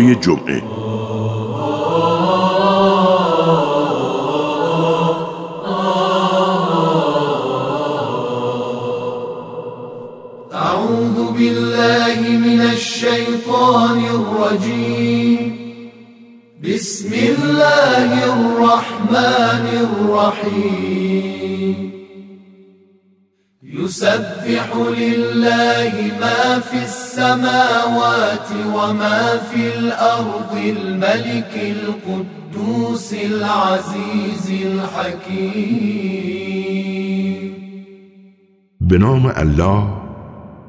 جمعه. أعوذ بالله من الشيطان الرجيم. بسم الله الرحمن الرحيم. يسبح لله ما في السماوات وما في الأرض الملك القدوس العزيز الحكيم. به نام الله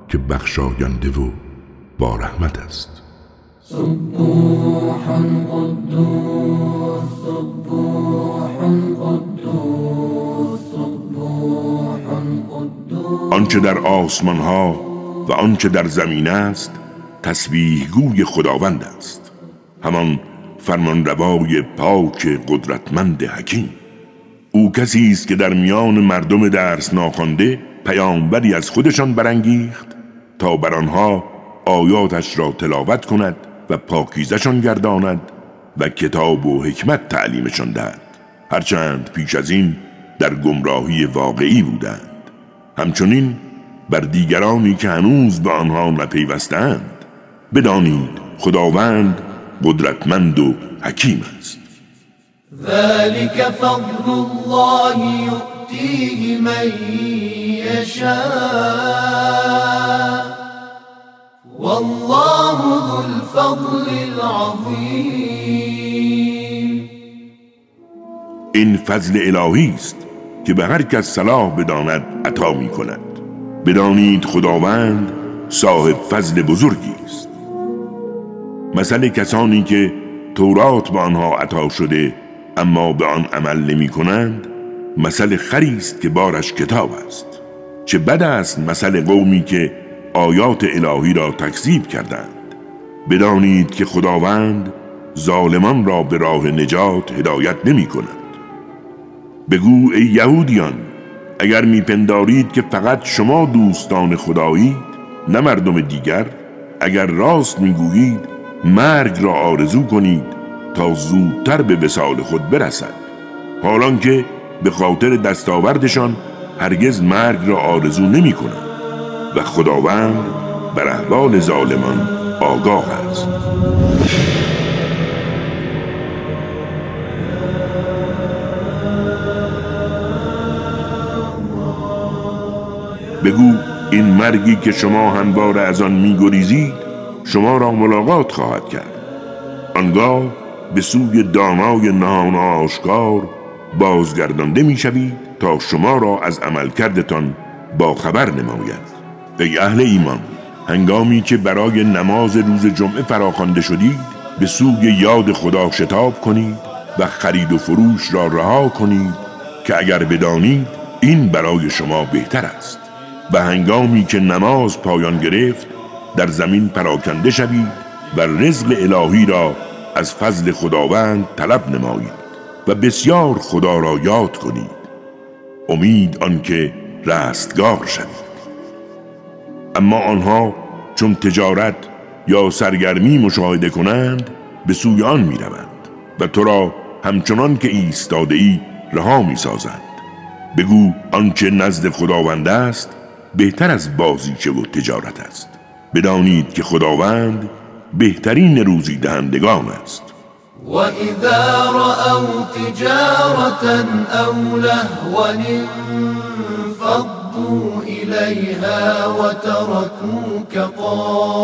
که بخشاینده و با رحمت است. سبوح قدوس سبوح قدوس. آنچه در آسمان ها و آنچه در زمین است تسبیح گوی خداوند است. همان فرمانروای پاک قدرتمند حکیم. او کسی است که در میان مردم درس ناخوانده پیامبری از خودشان برانگیخت تا بر آنها آیاتش را تلاوت کند و پاکیزشان گرداند و کتاب و حکمت تعلیمشان دهد. هرچند پیش از این در گمراهی واقعی بودند. همچنین بر دیگرانی که هنوز به آنها نپیوستند بدانید خداوند قدرتمند و حکیم است. ذلك فضل الله يؤتيه من يشاء. والله ذو الفضل العظيم. این فضل الهی است. که به هر کس صلاح بداند عطا می کند بدانید خداوند صاحب فضل بزرگی است. مثل کسانی که تورات به آنها عطا شده اما به آن عمل نمی کنند مثل خری است که بارش کتاب است. چه بد است مثل قومی که آیات الهی را تکذیب کردند. بدانید که خداوند ظالمان را به راه نجات هدایت نمی کند بگو ای یهودیان اگر میپندارید که فقط شما دوستان خدایید نه مردم دیگر اگر راست می‌گویید مرگ را آرزو کنید تا زودتر به وسال خود برسد. حالان که به خاطر دستاوردشان هرگز مرگ را آرزو نمی کنند و خداوند بر احوال ظالمان آگاه است. بگو این مرگی که شما همواره از آن میگریزید شما را ملاقات خواهد کرد. آنگاه به سوی دانای نهان آشکار بازگردانده می‌شوید تا شما را از عملکردتان با خبر نماید. ای اهل ایمان هنگامی که برای نماز روز جمعه فراخوانده شدید به سوی یاد خدا شتاب کنید و خرید و فروش را رها کنید که اگر بدانید این برای شما بهتر است. و هنگامی که نماز پایان گرفت در زمین پراکنده شوید و رزق الهی را از فضل خداوند طلب نمایید و بسیار خدا را یاد کنید. امید آنکه رستگار شوید. اما آنها چون تجارت یا سرگرمی مشاهده کنند به سوی آن می روند و تو را همچنان که ایستاده ای رها می سازند بگو آنچه نزد خداوند است بهتر از بازیچه و تجارت است. بدانید که خداوند بهترین روزی دهندگان است. وإذا رأوا تجارة أو لهوا انفضوا إليها وتركوك قائما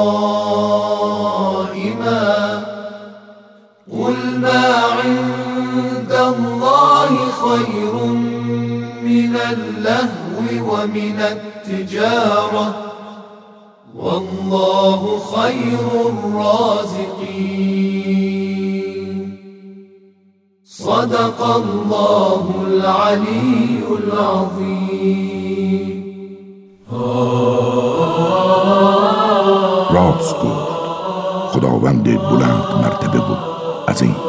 قل ما عند الله خير من اللهو ومن التجارة والله خير الرازقين. صدق الله العلي العظيم. راست گفت. خداوند بلند مرتبه و عظیم